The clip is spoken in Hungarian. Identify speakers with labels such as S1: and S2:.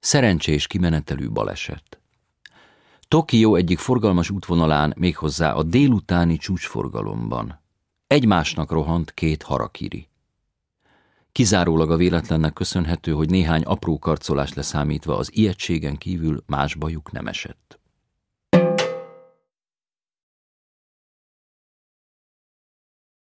S1: Szerencsés kimenetelű baleset. Tokió egyik forgalmas útvonalán méghozzá a délutáni csúcsforgalomban. Egymásnak rohant két harakiri. Kizárólag a véletlennek köszönhető, hogy néhány apró karcolás leszámítva az ijegységen kívül más bajuk nem esett.